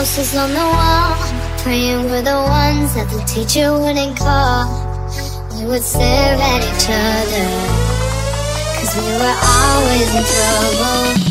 posters on the wall, praying we're the ones that the teacher wouldn't call. We would stare at each other, cause we were always in trouble.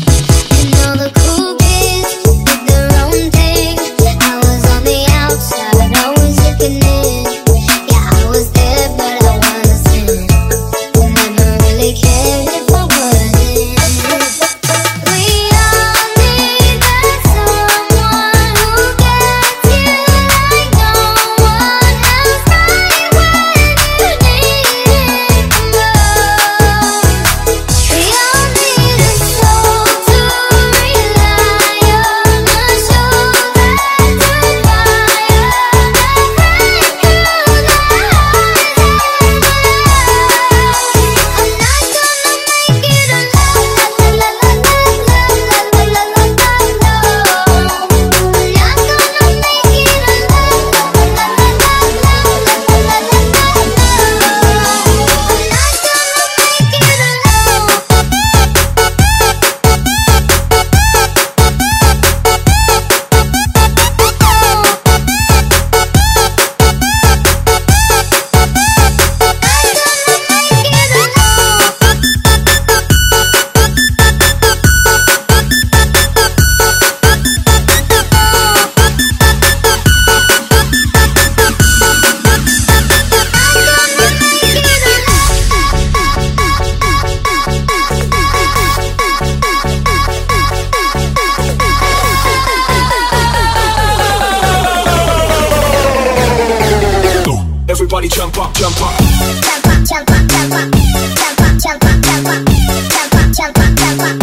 Everybody jump up, jump up. Jump up, jump up, jump up. Jump up, jump up, jump up. Jump up, jump up, jump up.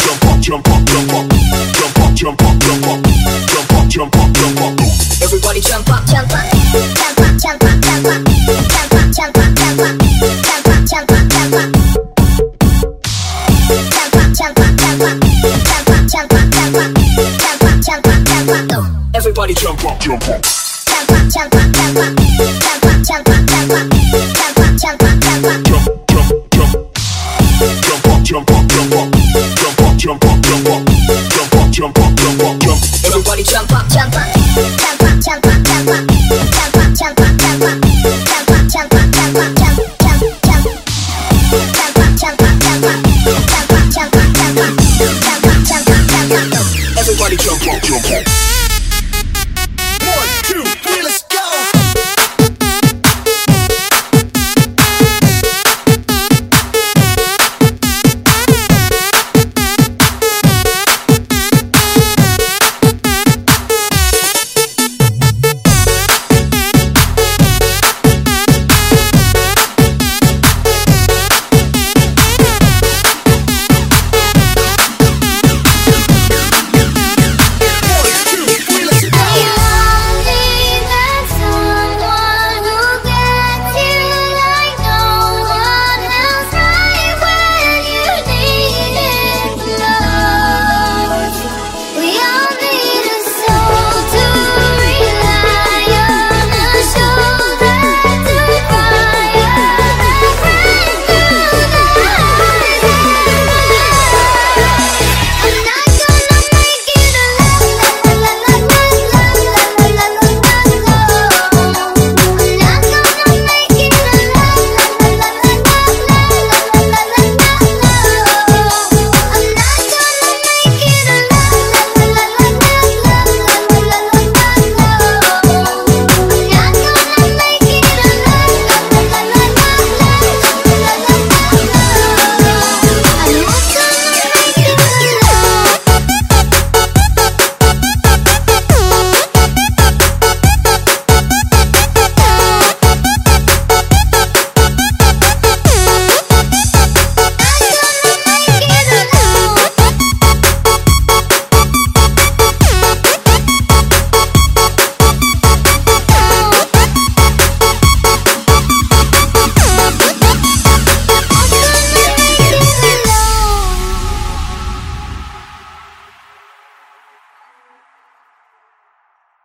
Jump up, jump up, jump up. Jump up, jump up, jump up. Jump up, jump up, jump up. Everybody jump up. Jump up, jump up, jump up, jump up. Jump up, jump up, jump up. Jump up, jump up, jump up. Jump up, jump up, jump up. Jump up, jump up, jump up. Jump up, jump up, jump up. Everybody jump up, jump up. Everybody jump up. Jump up, jump up, jump up, jump up. Jump up, jump up, jump up.